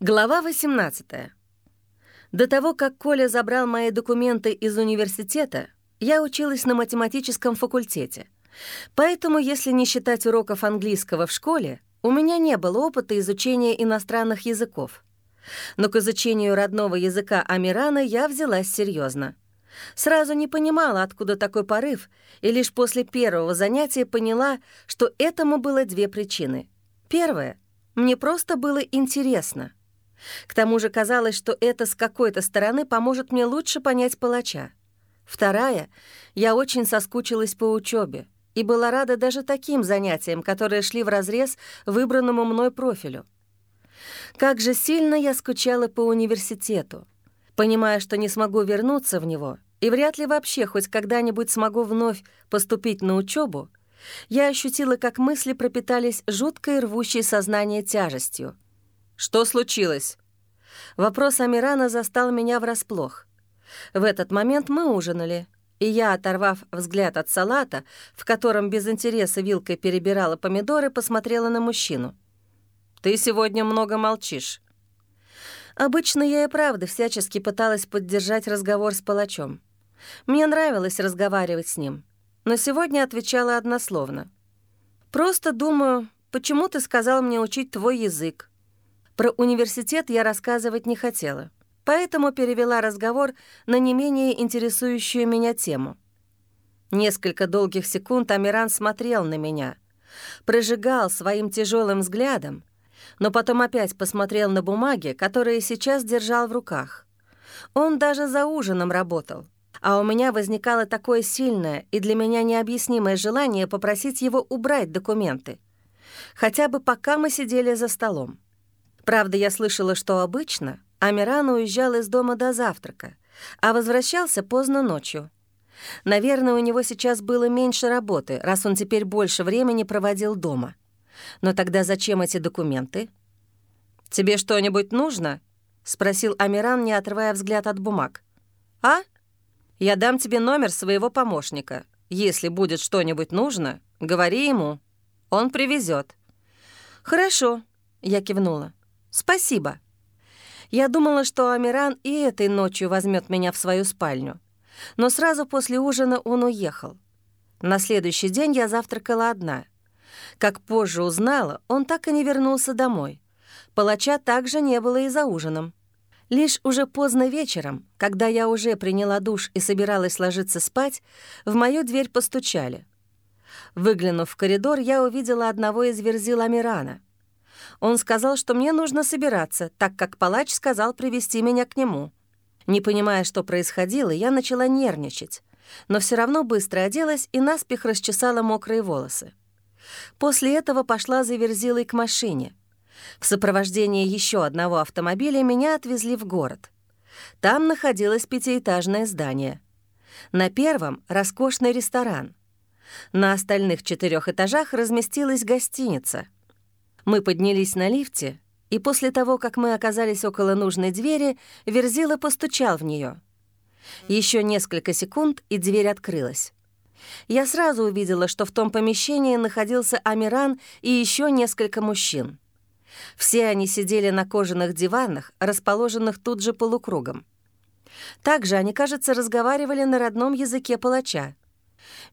Глава 18. До того, как Коля забрал мои документы из университета, я училась на математическом факультете. Поэтому, если не считать уроков английского в школе, у меня не было опыта изучения иностранных языков. Но к изучению родного языка Амирана я взялась серьезно. Сразу не понимала, откуда такой порыв, и лишь после первого занятия поняла, что этому было две причины. Первая — мне просто было интересно — к тому же казалось, что это с какой-то стороны поможет мне лучше понять палача. Вторая — я очень соскучилась по учебе и была рада даже таким занятиям, которые шли вразрез выбранному мной профилю. Как же сильно я скучала по университету, понимая, что не смогу вернуться в него и вряд ли вообще хоть когда-нибудь смогу вновь поступить на учебу, я ощутила, как мысли пропитались жуткой рвущей сознание тяжестью — «Что случилось?» Вопрос Амирана застал меня врасплох. В этот момент мы ужинали, и я, оторвав взгляд от салата, в котором без интереса вилкой перебирала помидоры, посмотрела на мужчину. «Ты сегодня много молчишь». Обычно я и правда всячески пыталась поддержать разговор с палачом. Мне нравилось разговаривать с ним, но сегодня отвечала однословно. «Просто думаю, почему ты сказал мне учить твой язык? Про университет я рассказывать не хотела, поэтому перевела разговор на не менее интересующую меня тему. Несколько долгих секунд Амиран смотрел на меня, прожигал своим тяжелым взглядом, но потом опять посмотрел на бумаги, которые сейчас держал в руках. Он даже за ужином работал, а у меня возникало такое сильное и для меня необъяснимое желание попросить его убрать документы, хотя бы пока мы сидели за столом. Правда, я слышала, что обычно Амиран уезжал из дома до завтрака, а возвращался поздно ночью. Наверное, у него сейчас было меньше работы, раз он теперь больше времени проводил дома. Но тогда зачем эти документы? «Тебе что-нибудь нужно?» — спросил Амиран, не отрывая взгляд от бумаг. «А? Я дам тебе номер своего помощника. Если будет что-нибудь нужно, говори ему. Он привезет. «Хорошо», — я кивнула. «Спасибо». Я думала, что Амиран и этой ночью возьмет меня в свою спальню. Но сразу после ужина он уехал. На следующий день я завтракала одна. Как позже узнала, он так и не вернулся домой. Палача также не было и за ужином. Лишь уже поздно вечером, когда я уже приняла душ и собиралась ложиться спать, в мою дверь постучали. Выглянув в коридор, я увидела одного из верзил Амирана — он сказал, что мне нужно собираться, так как палач сказал привести меня к нему. Не понимая, что происходило, я начала нервничать, но все равно быстро оделась и наспех расчесала мокрые волосы. После этого пошла за Верзилой к машине. В сопровождении еще одного автомобиля меня отвезли в город. Там находилось пятиэтажное здание. На первом — роскошный ресторан. На остальных четырех этажах разместилась гостиница — мы поднялись на лифте, и после того, как мы оказались около нужной двери, Верзила постучал в нее. Еще несколько секунд, и дверь открылась. Я сразу увидела, что в том помещении находился Амиран и еще несколько мужчин. Все они сидели на кожаных диванах, расположенных тут же полукругом. Также они, кажется, разговаривали на родном языке палача.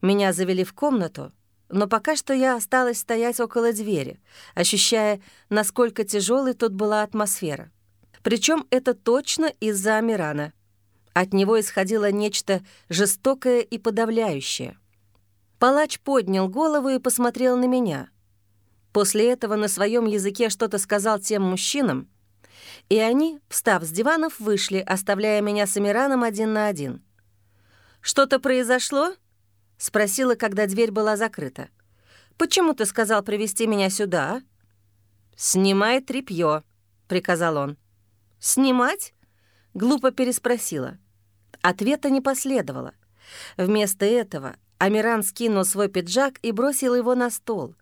Меня завели в комнату, но пока что я осталась стоять около двери, ощущая, насколько тяжелой тут была атмосфера. Причем это точно из-за Амирана. От него исходило нечто жестокое и подавляющее. Палач поднял голову и посмотрел на меня. После этого на своем языке что-то сказал тем мужчинам, и они, встав с диванов, вышли, оставляя меня с Амираном один на один. «Что-то произошло?» — спросила, когда дверь была закрыта. «Почему ты сказал привести меня сюда?» «Снимай тряпьё», — приказал он. «Снимать?» — глупо переспросила. Ответа не последовало. Вместо этого Амиран скинул свой пиджак и бросил его на стол,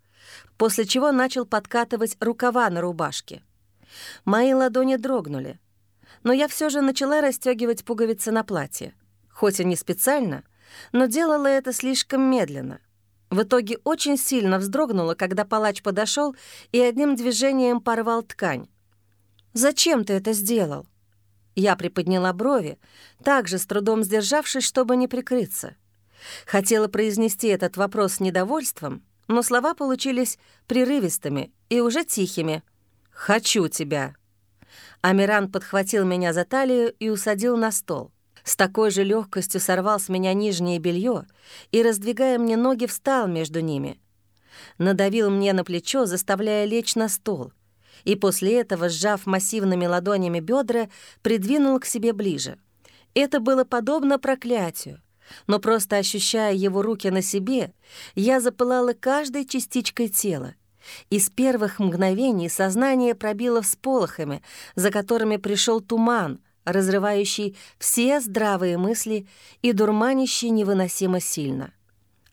после чего начал подкатывать рукава на рубашке. Мои ладони дрогнули, но я все же начала расстегивать пуговицы на платье. Хоть и не специально — но делала это слишком медленно. В итоге очень сильно вздрогнула, когда палач подошел и одним движением порвал ткань. «Зачем ты это сделал?» Я приподняла брови, также с трудом сдержавшись, чтобы не прикрыться. Хотела произнести этот вопрос с недовольством, но слова получились прерывистыми и уже тихими. «Хочу тебя». Амиран подхватил меня за талию и усадил на стол. С такой же легкостью сорвал с меня нижнее белье и, раздвигая мне ноги, встал между ними. Надавил мне на плечо, заставляя лечь на стол — и после этого, сжав массивными ладонями бедра, придвинул к себе ближе. Это было подобно проклятию, но просто ощущая его руки на себе, я запылала каждой частичкой тела. И с первых мгновений сознание пробило всполохами, за которыми пришел туман, разрывающий все здравые мысли и дурманящий невыносимо сильно.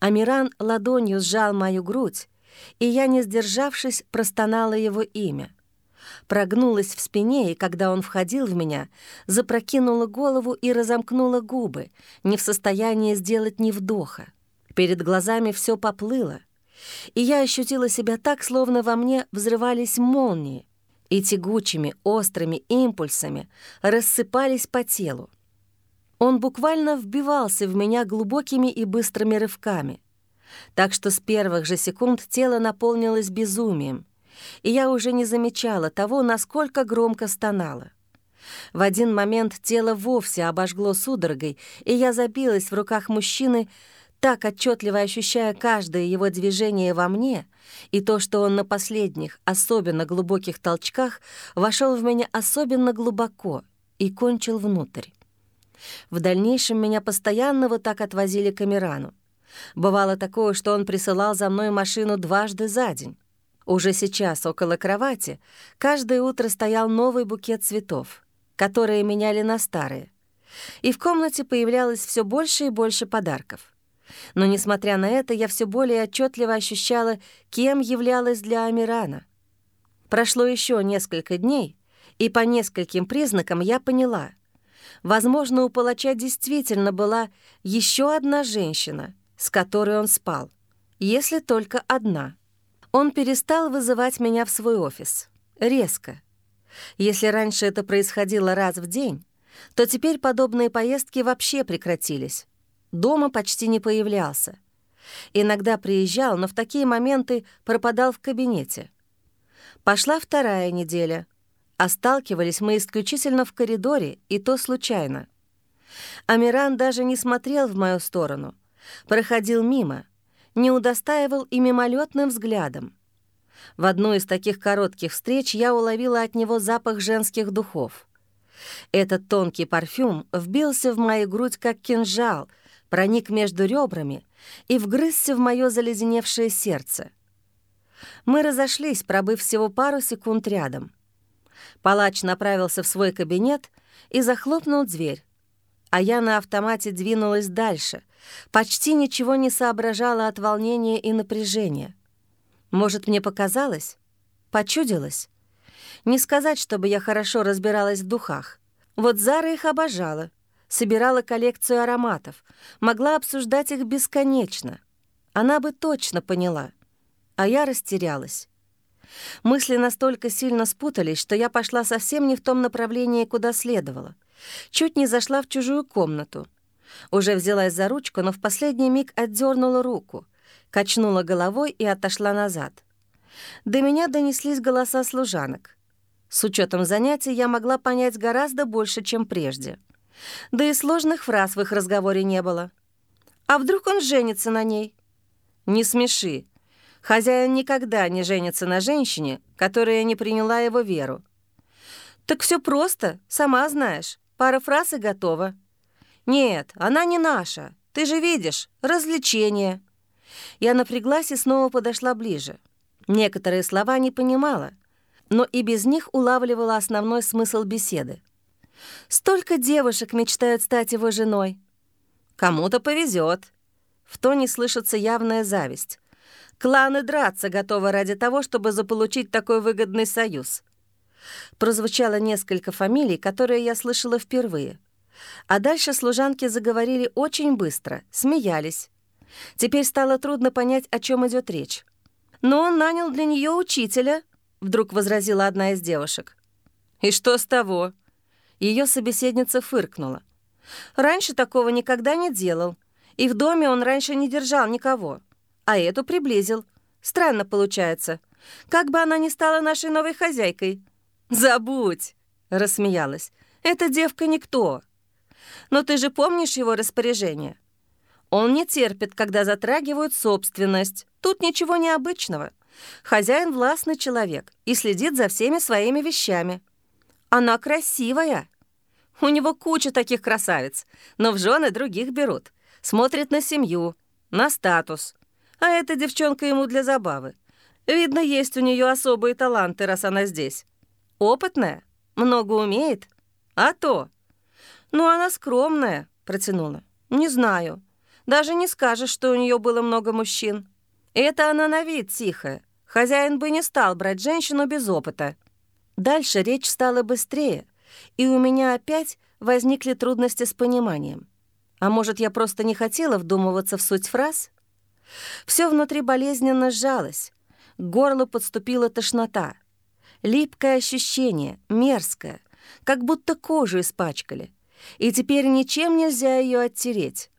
Амиран ладонью сжал мою грудь, и я, не сдержавшись, простонала его имя прогнулась в спине, и когда он входил в меня, запрокинула голову и разомкнула губы, не в состоянии сделать ни вдоха. Перед глазами все поплыло, и я ощутила себя так, словно во мне взрывались молнии, и тягучими, острыми импульсами рассыпались по телу. Он буквально вбивался в меня глубокими и быстрыми рывками, так что с первых же секунд тело наполнилось безумием — и я уже не замечала того, насколько громко стонала. В один момент тело вовсе обожгло судорогой, и я забилась в руках мужчины, так отчетливо ощущая каждое его движение во мне, и то, что он на последних, особенно глубоких толчках, вошел в меня особенно глубоко и кончил внутрь. В дальнейшем меня постоянно вот так отвозили к Амирану. Бывало такое, что он присылал за мной машину дважды за день. Уже сейчас около кровати каждое утро стоял новый букет цветов, которые меняли на старые. И в комнате появлялось все больше и больше подарков. Но, несмотря на это, я все более отчетливо ощущала, кем являлась для Амирана. Прошло еще несколько дней, и по нескольким признакам я поняла. Возможно, у палача действительно была еще одна женщина, с которой он спал, если только одна — он перестал вызывать меня в свой офис. Резко. Если раньше это происходило раз в день, то теперь подобные поездки вообще прекратились. Дома почти не появлялся. Иногда приезжал, но в такие моменты пропадал в кабинете. Пошла вторая неделя, а сталкивались мы исключительно в коридоре, и то случайно. Амиран даже не смотрел в мою сторону, проходил мимо — не удостаивал и мимолетным взглядом. В одну из таких коротких встреч я уловила от него запах женских духов. Этот тонкий парфюм вбился в мою грудь как кинжал, проник между ребрами и вгрызся в мое заледеневшее сердце. Мы разошлись, пробыв всего пару секунд рядом. Палач направился в свой кабинет и захлопнул дверь, а я на автомате двинулась дальше, почти ничего не соображала от волнения и напряжения. Может, мне показалось? Почудилось? Не сказать, чтобы я хорошо разбиралась в духах. Вот Зара их обожала, собирала коллекцию ароматов, могла обсуждать их бесконечно. Она бы точно поняла. А я растерялась. Мысли настолько сильно спутались, что я пошла совсем не в том направлении, куда следовало. Чуть не зашла в чужую комнату. Уже взялась за ручку, но в последний миг отдернула руку, качнула головой и отошла назад. До меня донеслись голоса служанок. С учетом занятий я могла понять гораздо больше, чем прежде. Да и сложных фраз в их разговоре не было. А вдруг он женится на ней? Не смеши. Хозяин никогда не женится на женщине, которая не приняла его веру. Так все просто, сама знаешь. Пара фраз и готово. Нет, она не наша. Ты же видишь, развлечение. Я напряглась и снова подошла ближе. Некоторые слова не понимала, но и без них улавливала основной смысл беседы. Столько девушек мечтают стать его женой. Кому-то повезет. В тоне слышится явная зависть. Кланы драться готовы ради того, чтобы заполучить такой выгодный союз. Прозвучало несколько фамилий, которые я слышала впервые. А дальше служанки заговорили очень быстро, смеялись. Теперь стало трудно понять, о чем идет речь. «Но он нанял для нее учителя», — вдруг возразила одна из девушек. «И что с того?» Ее собеседница фыркнула. «Раньше такого никогда не делал. И в доме он раньше не держал никого. А эту приблизил. Странно получается. Как бы она ни стала нашей новой хозяйкой». «Забудь!» — рассмеялась. «Эта девка никто. Но ты же помнишь его распоряжение? Он не терпит, когда затрагивают собственность. Тут ничего необычного. Хозяин властный человек и следит за всеми своими вещами. Она красивая. У него куча таких красавиц, но в жены других берут. Смотрит на семью, на статус. А эта девчонка ему для забавы. Видно, есть у нее особые таланты, раз она здесь. Опытная, много умеет. А то. Ну, она скромная, протянула. Не знаю. Даже не скажешь, что у нее было много мужчин. Это она на вид тихая. Хозяин бы не стал брать женщину без опыта. Дальше речь стала быстрее, и у меня опять возникли трудности с пониманием. А может, я просто не хотела вдумываться в суть фраз? Все внутри болезненно сжалось, к горлу подступила тошнота. Липкое ощущение, мерзкое, как будто кожу испачкали. И теперь ничем нельзя ее оттереть.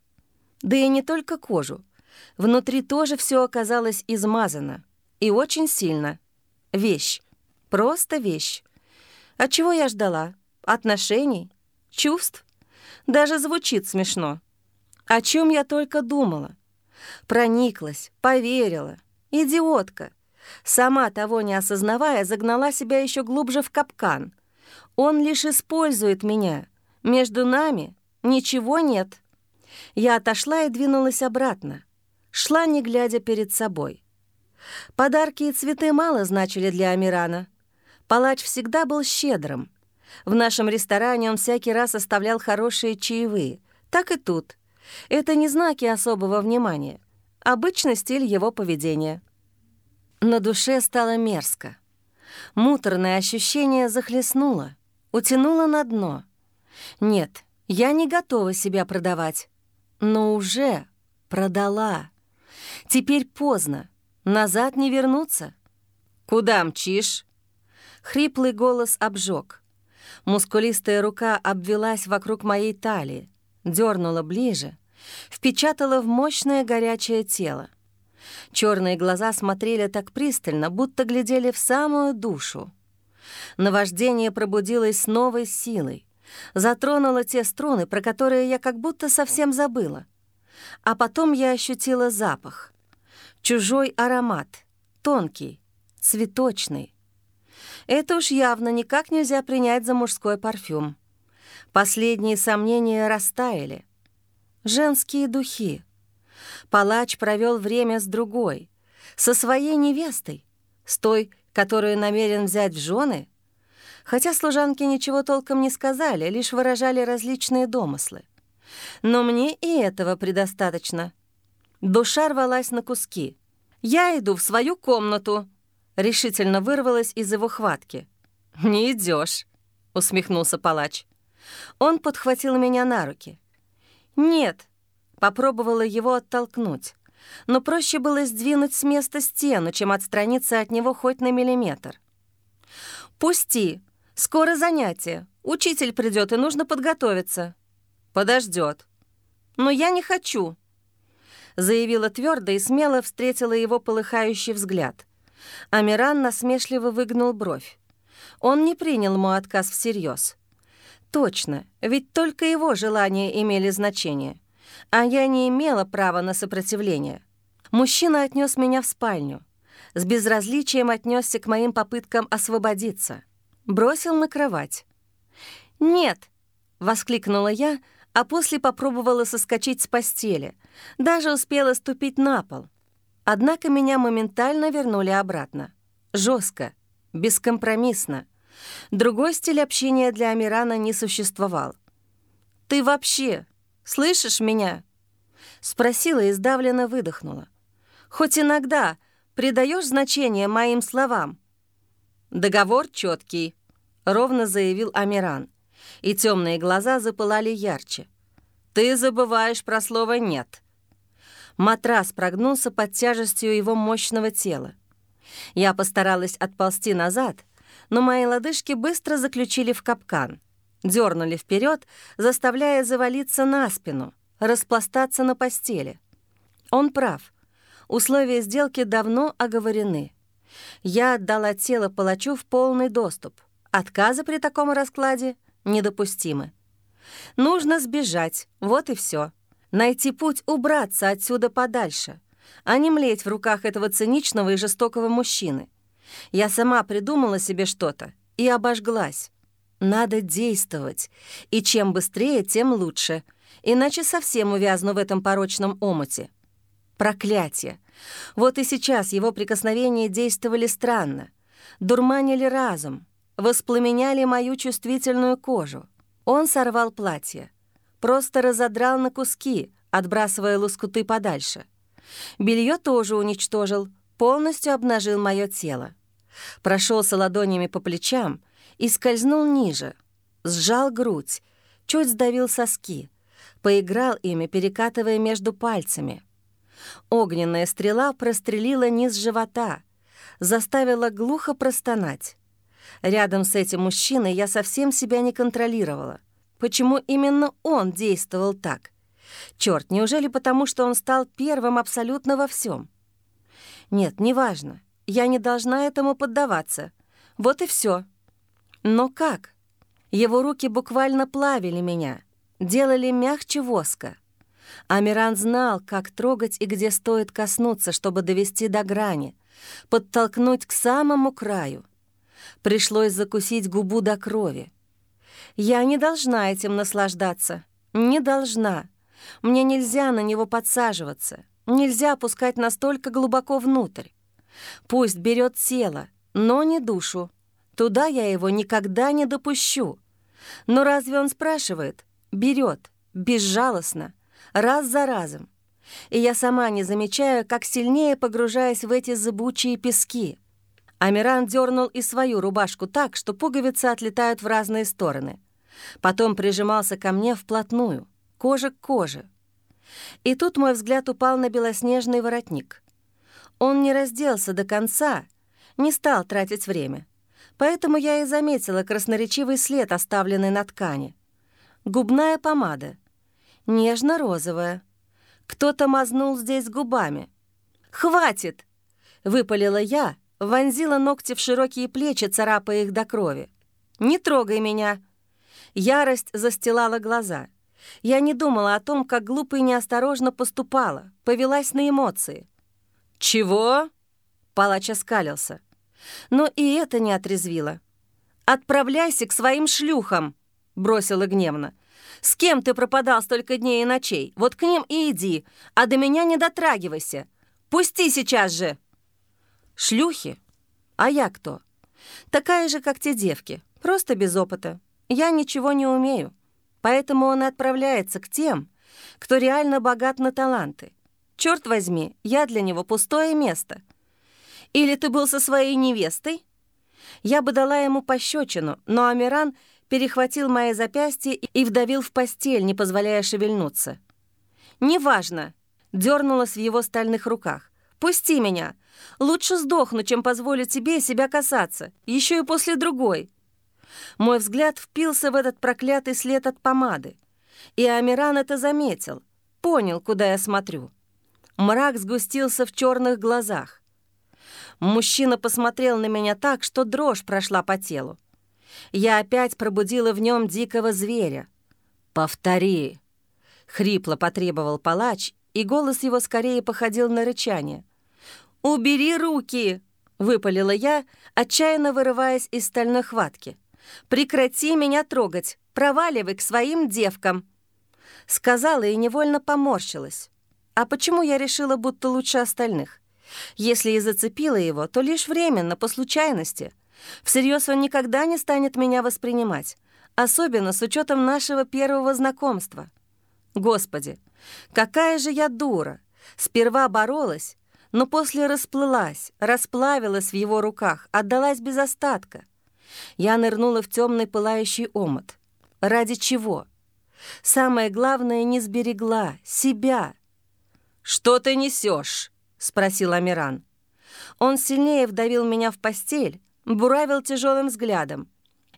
Да и не только кожу. Внутри тоже все оказалось измазано. И очень сильно. Вещь. Просто вещь. От чего я ждала? Отношений? Чувств? Даже звучит смешно. О чем я только думала. Прониклась, поверила. Идиотка. Сама того не осознавая, загнала себя еще глубже в капкан. Он лишь использует меня. Между нами ничего нет. Я отошла и двинулась обратно. Шла, не глядя перед собой. Подарки и цветы мало значили для Амирана. Палач всегда был щедрым. В нашем ресторане он всякий раз оставлял хорошие чаевые. Так и тут. Это не знаки особого внимания. Обычный стиль его поведения. На душе стало мерзко. Муторное ощущение захлестнуло, утянуло на дно. Нет, я не готова себя продавать но уже продала. Теперь поздно, назад не вернуться. «Куда мчишь?» Хриплый голос обжег. Мускулистая рука обвелась вокруг моей талии, дернула ближе, впечатала в мощное горячее тело. Черные глаза смотрели так пристально, будто глядели в самую душу. Наваждение пробудилось с новой силой, затронула те струны, про которые я как будто совсем забыла. А потом я ощутила запах. Чужой аромат, тонкий, цветочный. Это уж явно никак нельзя принять за мужской парфюм. Последние сомнения растаяли. Женские духи. Палач провел время с другой, со своей невестой, с той, которую намерен взять в жены — хотя служанки ничего толком не сказали, лишь выражали различные домыслы. Но мне и этого предостаточно. Душа рвалась на куски. «Я иду в свою комнату», — решительно вырвалась из его хватки. «Не идешь, усмехнулся палач. Он подхватил меня на руки. «Нет», — попробовала его оттолкнуть. Но проще было сдвинуть с места стену, чем отстраниться от него хоть на миллиметр. «Пусти», «Скоро занятие. Учитель придет, и нужно подготовиться». «Подождет». «Но я не хочу», — заявила твердо и смело встретила его полыхающий взгляд. Амиран насмешливо выгнул бровь. Он не принял мой отказ всерьез. Точно, ведь только его желания имели значение, а я не имела права на сопротивление. Мужчина отнес меня в спальню. С безразличием отнесся к моим попыткам освободиться — бросил на кровать. «Нет!» — воскликнула я, а после попробовала соскочить с постели. Даже успела ступить на пол. Однако меня моментально вернули обратно. Жестко, бескомпромиссно. Другой стиль общения для Амирана не существовал. «Ты вообще слышишь меня?» Спросила и сдавленно выдохнула. «Хоть иногда придаешь значение моим словам?» «Договор четкий», — ровно заявил Амиран, и темные глаза запылали ярче. «Ты забываешь про слово «нет». Матрас прогнулся под тяжестью его мощного тела. Я постаралась отползти назад, но мои лодыжки быстро заключили в капкан. Дернули вперед, заставляя завалиться на спину, распластаться на постели. Он прав. Условия сделки давно оговорены. Я отдала тело палачу в полный доступ. Отказы при таком раскладе недопустимы. Нужно сбежать, вот и все. Найти путь убраться отсюда подальше, а не млеть в руках этого циничного и жестокого мужчины. Я сама придумала себе что-то и обожглась. Надо действовать, и чем быстрее, тем лучше, иначе совсем увязну в этом порочном омуте. Проклятие! Вот и сейчас его прикосновения действовали странно, дурманили разум, воспламеняли мою чувствительную кожу. Он сорвал платье, просто разодрал на куски, отбрасывая лоскуты подальше. Белье тоже уничтожил, полностью обнажил мое тело. Прошелся ладонями по плечам и скользнул ниже, сжал грудь, чуть сдавил соски, поиграл ими, перекатывая между пальцами. Огненная стрела прострелила низ живота, заставила глухо простонать. Рядом с этим мужчиной я совсем себя не контролировала. Почему именно он действовал так? Черт, неужели потому, что он стал первым абсолютно во всем? Нет, неважно. Я не должна этому поддаваться. Вот и все. Но как? Его руки буквально плавили меня, делали мягче воска. Амиран знал, как трогать и где стоит коснуться, чтобы довести до грани, подтолкнуть к самому краю. Пришлось закусить губу до крови. Я не должна этим наслаждаться. Не должна. Мне нельзя на него подсаживаться. Нельзя опускать настолько глубоко внутрь. Пусть берет тело, но не душу. Туда я его никогда не допущу. Но разве он спрашивает? Берет, безжалостно, раз за разом. И я сама не замечаю, как сильнее погружаясь в эти зыбучие пески. Амиран дернул и свою рубашку так, что пуговицы отлетают в разные стороны. Потом прижимался ко мне вплотную, кожа к коже. И тут мой взгляд упал на белоснежный воротник. Он не разделся до конца, не стал тратить время. Поэтому я и заметила красноречивый след, оставленный на ткани. Губная помада. Нежно-розовая. Кто-то мазнул здесь губами. «Хватит!» — выпалила я, вонзила ногти в широкие плечи, царапая их до крови. «Не трогай меня!» Ярость застилала глаза. Я не думала о том, как глупо и неосторожно поступала, повелась на эмоции. «Чего?» — палач оскалился. Но и это не отрезвило. «Отправляйся к своим шлюхам!» — бросила гневно. «С кем ты пропадал столько дней и ночей? Вот к ним и иди, а до меня не дотрагивайся. Пусти сейчас же!» «Шлюхи? А я кто?» «Такая же, как те девки, просто без опыта. Я ничего не умею, поэтому он отправляется к тем, кто реально богат на таланты. Черт возьми, я для него пустое место. Или ты был со своей невестой? Я бы дала ему пощечину, но Амиран перехватил мои запястья и вдавил в постель, не позволяя шевельнуться. «Неважно», — дернулась в его стальных руках. «Пусти меня. Лучше сдохну, чем позволю тебе себя касаться, еще и после другой». Мой взгляд впился в этот проклятый след от помады. И Амиран это заметил, понял, куда я смотрю. Мрак сгустился в черных глазах. Мужчина посмотрел на меня так, что дрожь прошла по телу. Я опять пробудила в нем дикого зверя. «Повтори!» — хрипло потребовал палач, и голос его скорее походил на рычание. «Убери руки!» — выпалила я, отчаянно вырываясь из стальной хватки. «Прекрати меня трогать! Проваливай к своим девкам!» Сказала и невольно поморщилась. А почему я решила, будто лучше остальных? Если и зацепила его, то лишь временно, по случайности. Всерьез он никогда не станет меня воспринимать, особенно с учетом нашего первого знакомства. Господи, какая же я дура! Сперва боролась, но после расплылась, расплавилась в его руках, отдалась без остатка. Я нырнула в темный пылающий омут. Ради чего? Самое главное, не сберегла себя — «Что ты несешь?» — спросил Амиран. Он сильнее вдавил меня в постель, буравил тяжелым взглядом.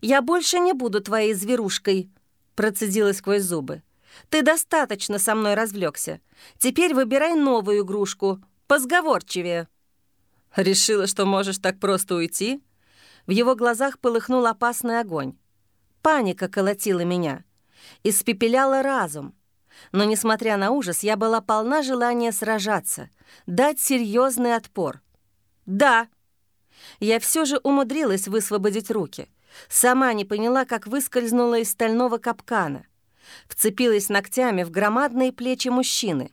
«Я больше не буду твоей зверушкой», — процедила сквозь зубы. «Ты достаточно со мной развлекся. Теперь выбирай новую игрушку, позговорчивее». «Решила, что можешь так просто уйти?» В его глазах полыхнул опасный огонь. Паника колотила меня, испепеляла разум. Но, несмотря на ужас, я была полна желания сражаться, дать серьезный отпор. «Да!» Я все же умудрилась высвободить руки. Сама не поняла, как выскользнула из стального капкана. Вцепилась ногтями в громадные плечи мужчины.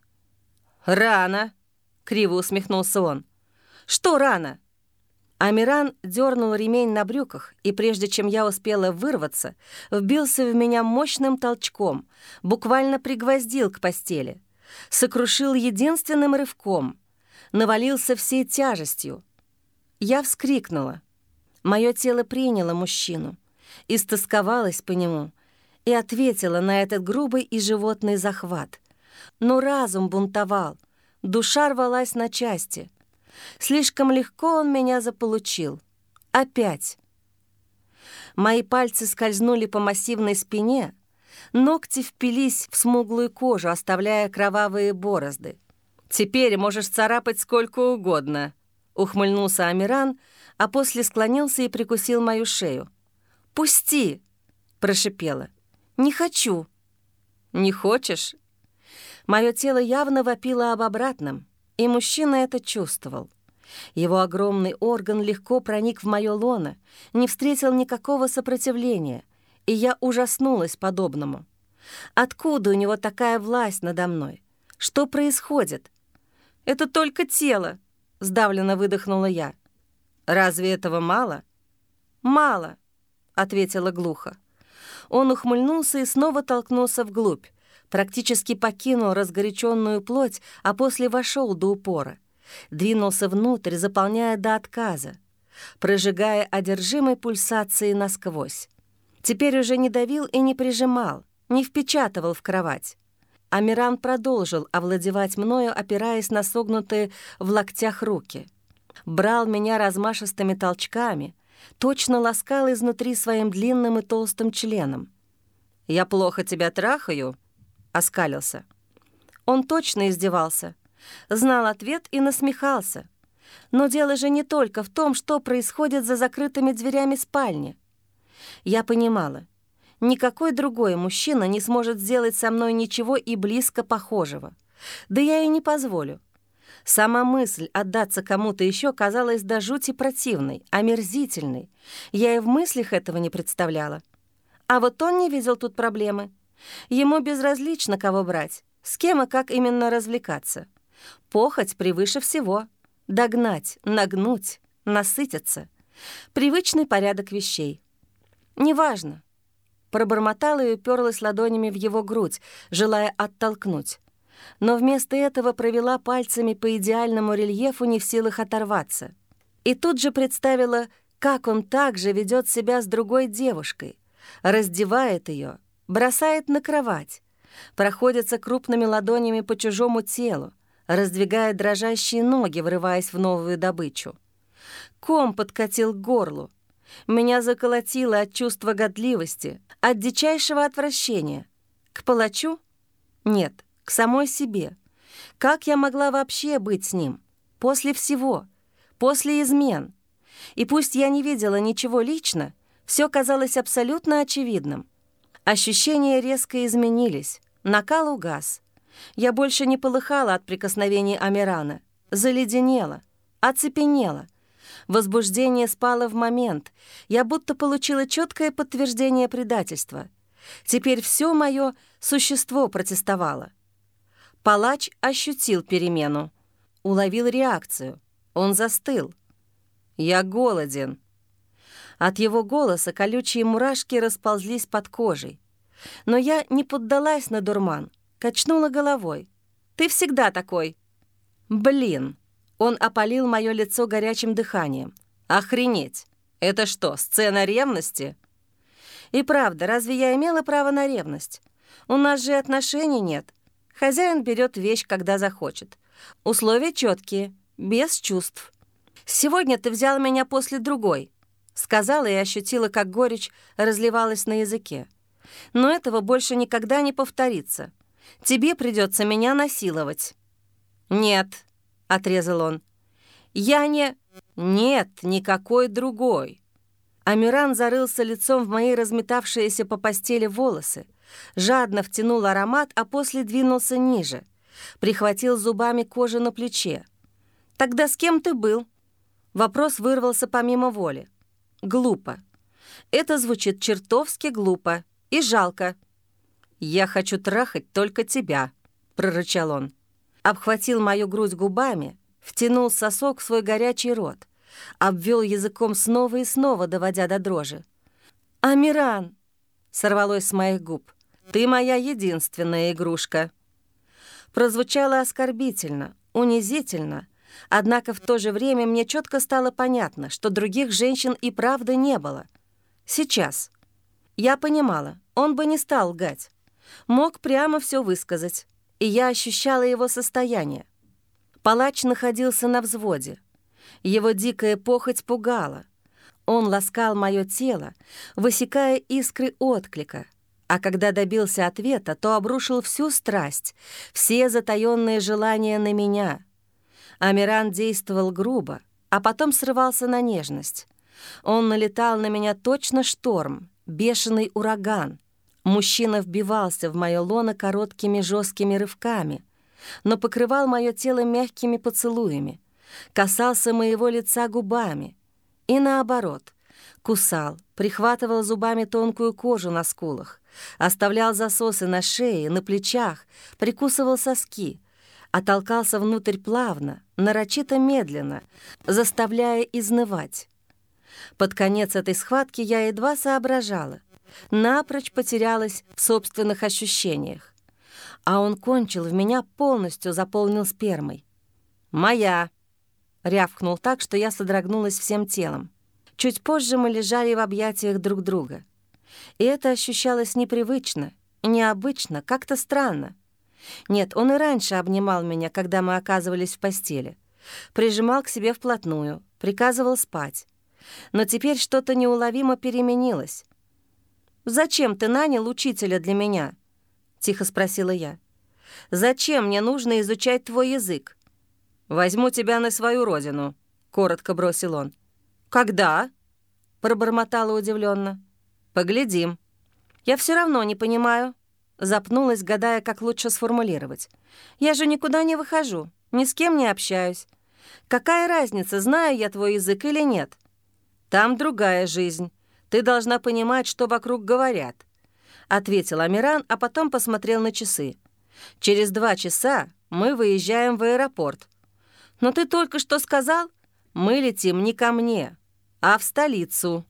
«Рано!» — криво усмехнулся он. «Что рано?» Амиран дернул ремень на брюках, и прежде чем я успела вырваться, вбился в меня мощным толчком, буквально пригвоздил к постели, сокрушил единственным рывком, навалился всей тяжестью. Я вскрикнула. Мое тело приняло мужчину, истосковалось по нему и ответила на этот грубый и животный захват. Но разум бунтовал, душа рвалась на части — Слишком легко он меня заполучил. Опять. Мои пальцы скользнули по массивной спине, ногти впились в смуглую кожу, оставляя кровавые борозды. «Теперь можешь царапать сколько угодно», — ухмыльнулся Амиран, а после склонился и прикусил мою шею. «Пусти!» — прошипела. «Не хочу». «Не хочешь?» Мое тело явно вопило об обратном — и мужчина это чувствовал. Его огромный орган легко проник в моё лоно, не встретил никакого сопротивления, и я ужаснулась подобному. Откуда у него такая власть надо мной? Что происходит? «Это только тело», — сдавленно выдохнула я. «Разве этого мало?» «Мало», — ответила глухо. Он ухмыльнулся и снова толкнулся вглубь, практически покинул разгоряченную плоть, а после вошел до упора. Двинулся внутрь, заполняя до отказа, прожигая одержимой пульсацией насквозь. Теперь уже не давил и не прижимал, не впечатывал в кровать. Амиран продолжил овладевать мною, опираясь на согнутые в локтях руки. Брал меня размашистыми толчками, точно ласкал изнутри своим длинным и толстым членом. «Я плохо тебя трахаю?» Оскалился. Он точно издевался. Знал ответ и насмехался. Но дело же не только в том, что происходит за закрытыми дверями спальни. Я понимала, никакой другой мужчина не сможет сделать со мной ничего и близко похожего. Да я и не позволю. Сама мысль отдаться кому-то еще казалась до жути противной, омерзительной. Я и в мыслях этого не представляла. А вот он не видел тут проблемы — Ему безразлично, кого брать, с кем и как именно развлекаться. Похоть превыше всего. Догнать, нагнуть, насытиться. Привычный порядок вещей. Неважно. Пробормотала и уперлась ладонями в его грудь, желая оттолкнуть. Но вместо этого провела пальцами по идеальному рельефу, не в силах оторваться. И тут же представила, как он также ведет себя с другой девушкой, раздевает ее, бросает на кровать, проходится крупными ладонями по чужому телу, раздвигая дрожащие ноги, врываясь в новую добычу. Ком подкатил к горлу. Меня заколотило от чувства годливости, от дичайшего отвращения. К палачу? Нет, к самой себе. Как я могла вообще быть с ним? После всего. После измен. И пусть я не видела ничего лично, все казалось абсолютно очевидным. Ощущения резко изменились, накал угас. Я больше не полыхала от прикосновений Амирана, заледенела, оцепенела. Возбуждение спало в момент. Я будто получила четкое подтверждение предательства. Теперь все мое существо протестовало. Палач ощутил перемену, уловил реакцию. Он застыл. «Я голоден», от его голоса колючие мурашки расползлись под кожей. Но я не поддалась на дурман, качнула головой. «Ты всегда такой!» «Блин!» Он опалил мое лицо горячим дыханием. «Охренеть! Это что, сцена ревности?» «И правда, разве я имела право на ревность? У нас же отношений нет. Хозяин берет вещь, когда захочет. Условия четкие, без чувств. Сегодня ты взял меня после другой, — сказала и ощутила, как горечь разливалась на языке. «Но этого больше никогда не повторится. Тебе придется меня насиловать». «Нет», — отрезал он. «Я не...» «Нет, никакой другой». Амиран зарылся лицом в мои разметавшиеся по постели волосы, жадно втянул аромат, а после двинулся ниже, прихватил зубами кожу на плече. «Тогда с кем ты был?» Вопрос вырвался помимо воли. «Глупо. Это звучит чертовски глупо и жалко». «Я хочу трахать только тебя», — прорычал он. Обхватил мою грудь губами, втянул сосок в свой горячий рот, обвел языком снова и снова, доводя до дрожи. «Амиран!» — сорвалось с моих губ. «Ты моя единственная игрушка». Прозвучало оскорбительно, унизительно, однако в то же время мне четко стало понятно, что других женщин и правда не было. Сейчас. Я понимала, он бы не стал лгать. Мог прямо все высказать, и я ощущала его состояние. Палач находился на взводе. Его дикая похоть пугала. Он ласкал мое тело, высекая искры отклика, а когда добился ответа, то обрушил всю страсть, все затаённые желания на меня. Амиран действовал грубо, а потом срывался на нежность. Он налетал на меня точно шторм, бешеный ураган. Мужчина вбивался в моё лоно короткими жесткими рывками, но покрывал мое тело мягкими поцелуями, касался моего лица губами и, наоборот, кусал, прихватывал зубами тонкую кожу на скулах, оставлял засосы на шее, на плечах, прикусывал соски, оттолкался внутрь плавно, нарочито медленно, заставляя изнывать. Под конец этой схватки я едва соображала, напрочь потерялась в собственных ощущениях а он кончил в меня полностью, заполнил спермой. «Моя!» — рявкнул так, что я содрогнулась всем телом. Чуть позже мы лежали в объятиях друг друга. И это ощущалось непривычно, необычно, как-то странно. Нет, он и раньше обнимал меня, когда мы оказывались в постели. Прижимал к себе вплотную, приказывал спать. Но теперь что-то неуловимо переменилось. «Зачем ты нанял учителя для меня?» тихо спросила я. «Зачем мне нужно изучать твой язык?» «Возьму тебя на свою родину», — коротко бросил он. «Когда?» — пробормотала удивленно. «Поглядим». «Я все равно не понимаю», — запнулась, гадая, как лучше сформулировать. «Я же никуда не выхожу, ни с кем не общаюсь. Какая разница, знаю я твой язык или нет? Там другая жизнь. Ты должна понимать, что вокруг говорят ответил Амиран, а потом посмотрел на часы. «Через два часа мы выезжаем в аэропорт. Но ты только что сказал, мы летим не ко мне, а в столицу».